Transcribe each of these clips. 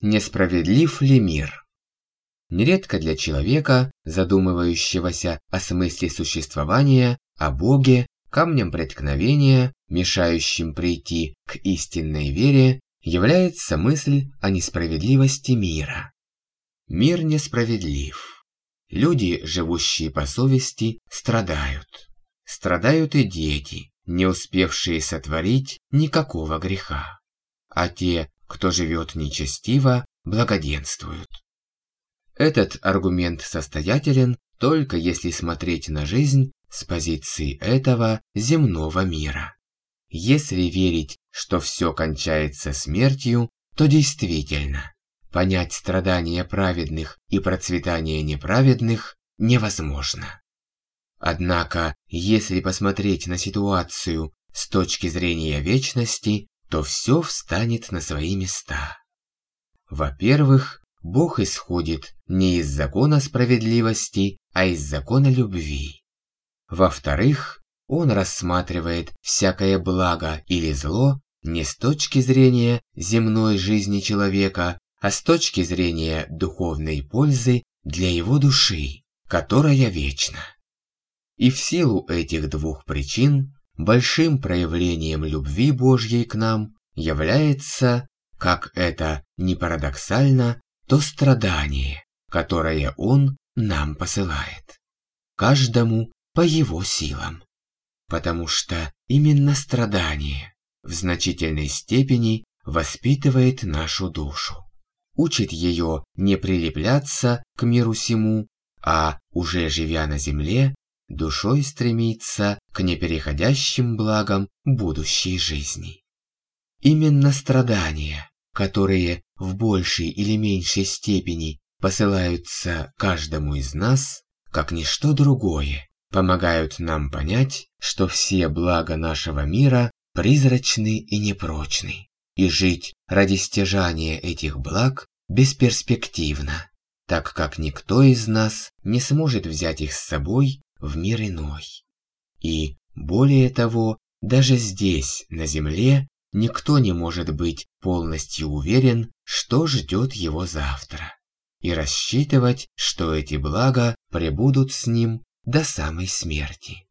Несправедлив ли мир? Нередко для человека, задумывающегося о смысле существования, о Боге, камнем преткновения, мешающим прийти к истинной вере, является мысль о несправедливости мира. Мир несправедлив. Люди, живущие по совести, страдают. Страдают и дети, не успевшие сотворить никакого греха. А те, кто живет нечестиво, благоденствуют. Этот аргумент состоятелен только если смотреть на жизнь с позиции этого земного мира. Если верить, что все кончается смертью, то действительно, понять страдания праведных и процветание неправедных невозможно. Однако, если посмотреть на ситуацию с точки зрения вечности, то все встанет на свои места. Во-первых, Бог исходит не из закона справедливости, а из закона любви. Во-вторых, Он рассматривает всякое благо или зло не с точки зрения земной жизни человека, а с точки зрения духовной пользы для его души, которая вечна. И в силу этих двух причин большим проявлением любви Божьей к нам является, как это не парадоксально, то страдание, которое Он нам посылает. Каждому по его силам. Потому что именно страдание в значительной степени воспитывает нашу душу. Учит ее не прилепляться к миру сему, а, уже живя на земле, душой стремиться к непереходящим благам будущей жизни. Именно страдания, которые в большей или меньшей степени посылаются каждому из нас, как ничто другое, помогают нам понять, что все блага нашего мира призрачны и непрочны, и жить ради стяжания этих благ бесперспективно, так как никто из нас не сможет взять их с собой в мир иной. И, более того, даже здесь, на Земле, никто не может быть полностью уверен, что ждет его завтра, и рассчитывать, что эти блага пребудут с ним до самой смерти.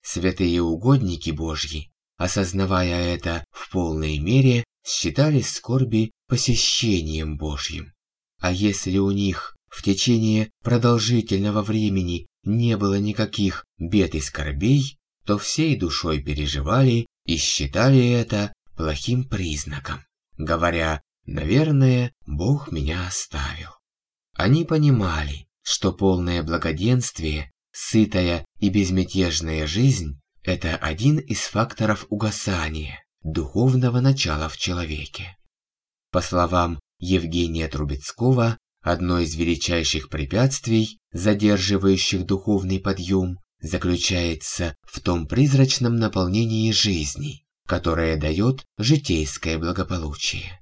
Святые угодники Божьи, осознавая это в полной мере, считали скорби посещением Божьим. А если у них в течение продолжительного времени не было никаких бед и скорбей, то всей душой переживали и считали это плохим признаком, говоря «наверное, Бог меня оставил». Они понимали, что полное благоденствие, сытая и безмятежная жизнь – это один из факторов угасания, духовного начала в человеке. По словам Евгения Трубецкого, Одно из величайших препятствий, задерживающих духовный подъем, заключается в том призрачном наполнении жизни, которое дает житейское благополучие.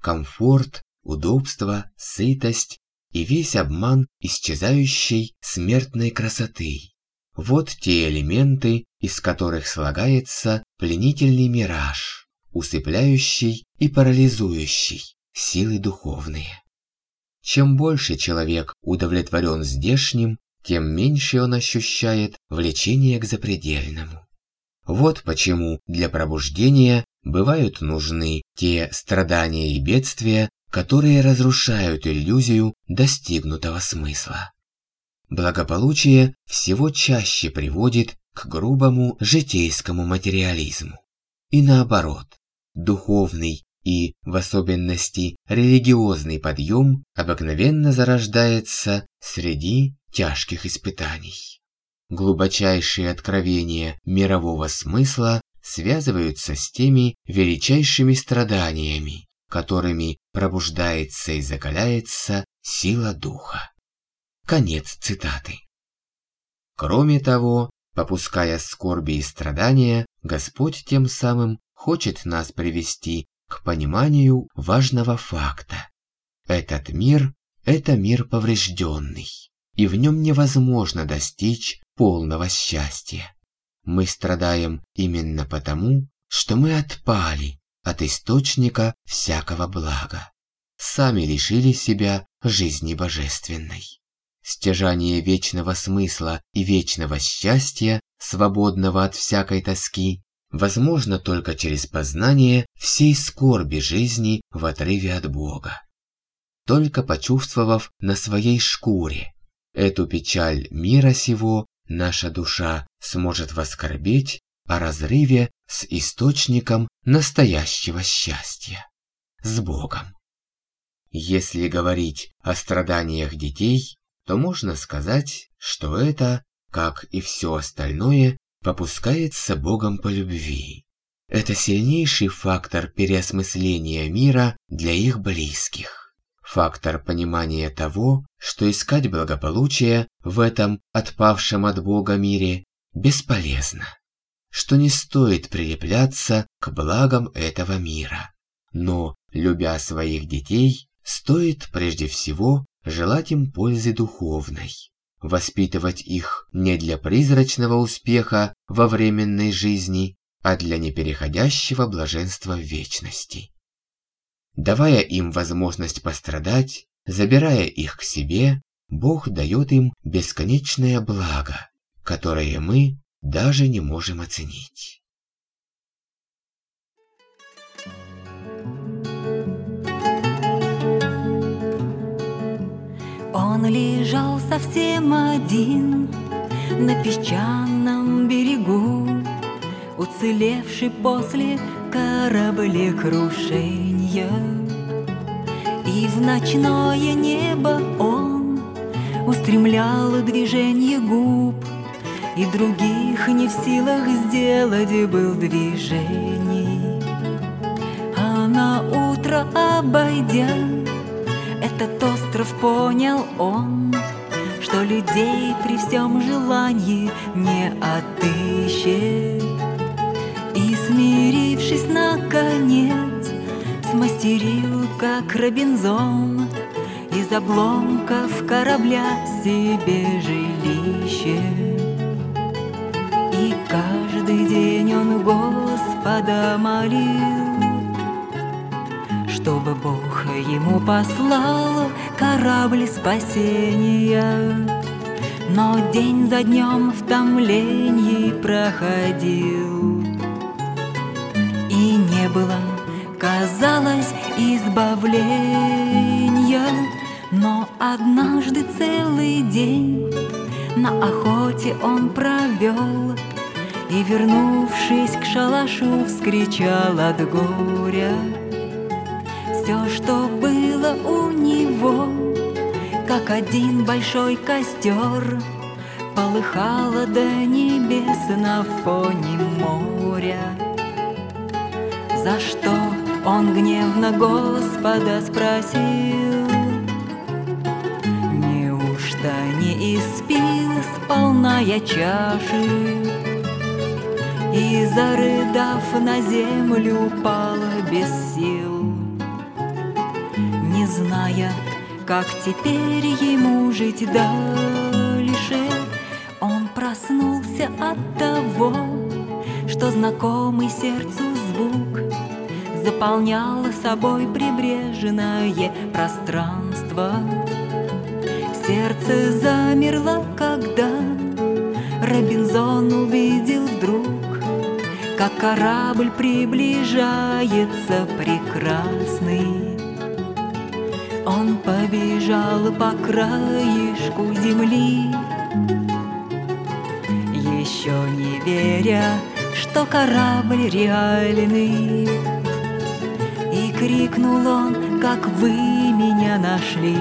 Комфорт, удобство, сытость и весь обман исчезающей смертной красоты. Вот те элементы, из которых слагается пленительный мираж, усыпляющий и парализующий силы духовные. Чем больше человек удовлетворен здешним, тем меньше он ощущает влечение к запредельному. Вот почему для пробуждения бывают нужны те страдания и бедствия, которые разрушают иллюзию достигнутого смысла. Благополучие всего чаще приводит к грубому житейскому материализму. И наоборот, духовный и, в особенности, религиозный подъем обыкновенно зарождается среди тяжких испытаний. Глубочайшие откровения мирового смысла связываются с теми величайшими страданиями, которыми пробуждается и закаляется сила духа. Конец цитаты. Кроме того, попуская скорби и страдания, Господь тем самым хочет нас привести к пониманию важного факта. Этот мир – это мир поврежденный, и в нем невозможно достичь полного счастья. Мы страдаем именно потому, что мы отпали от источника всякого блага. сами лишили себя жизни божественной. Стяжание вечного смысла и вечного счастья, свободного от всякой тоски, возможно только через познание всей скорби жизни в отрыве от Бога. Только почувствовав на своей шкуре эту печаль мира сего, наша душа сможет воскорбеть о разрыве с источником настоящего счастья, с Богом. Если говорить о страданиях детей, то можно сказать, что это, как и все остальное, попускается Богом по любви. Это сильнейший фактор переосмысления мира для их близких. Фактор понимания того, что искать благополучие в этом отпавшем от Бога мире бесполезно. Что не стоит прилепляться к благам этого мира. Но, любя своих детей, стоит прежде всего желать им пользы духовной воспитывать их не для призрачного успеха во временной жизни, а для непереходящего блаженства вечности. Давая им возможность пострадать, забирая их к себе, Бог дает им бесконечное благо, которое мы даже не можем оценить. Он лежал совсем один на песчаном берегу, Уцелевший после кораблекрушения. И в ночное небо он устремлял движение губ, И других не в силах сделать был движений. А на утро обойдя этот остров понял он, Что людей при всем желании не отыщет. И смирившись наконец, смастерил, как Робинзон, Из обломков корабля себе жилище. И каждый день он Господа молил, чтобы Бог ему послал корабль спасения. Но день за днем в томлении проходил, И не было, казалось, избавления. Но однажды целый день на охоте он провел, И, вернувшись к шалашу, вскричал от горя — все, что было у него, как один большой костер, полыхало до небес на фоне моря. За что он гневно Господа спросил? Неужто не испил сполна я чаши? И, зарыдав на землю, упала без сил зная, как теперь ему жить дальше. Он проснулся от того, что знакомый сердцу звук заполнял собой прибрежное пространство. Сердце замерло, когда Робинзон увидел вдруг, как корабль приближается прекрасный. Он побежал по краешку земли, Еще не веря, что корабль реальный. И крикнул он, как вы меня нашли.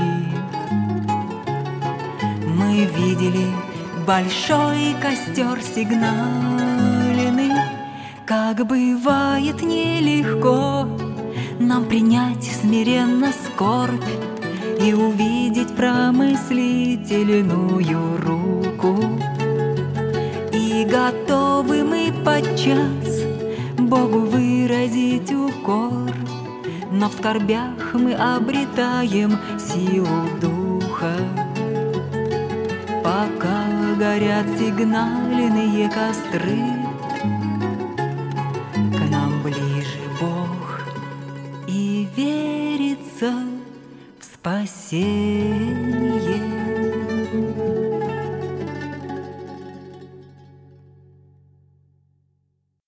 Мы видели большой костер сигнальный, Как бывает нелегко нам принять смиренно скорбь И увидеть промыслительную руку. И готовы мы подчас Богу выразить укор Но в скорбях мы обретаем силу духа. Пока горят сигнальные костры спасение.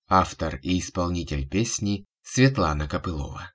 Автор и исполнитель песни Светлана Копылова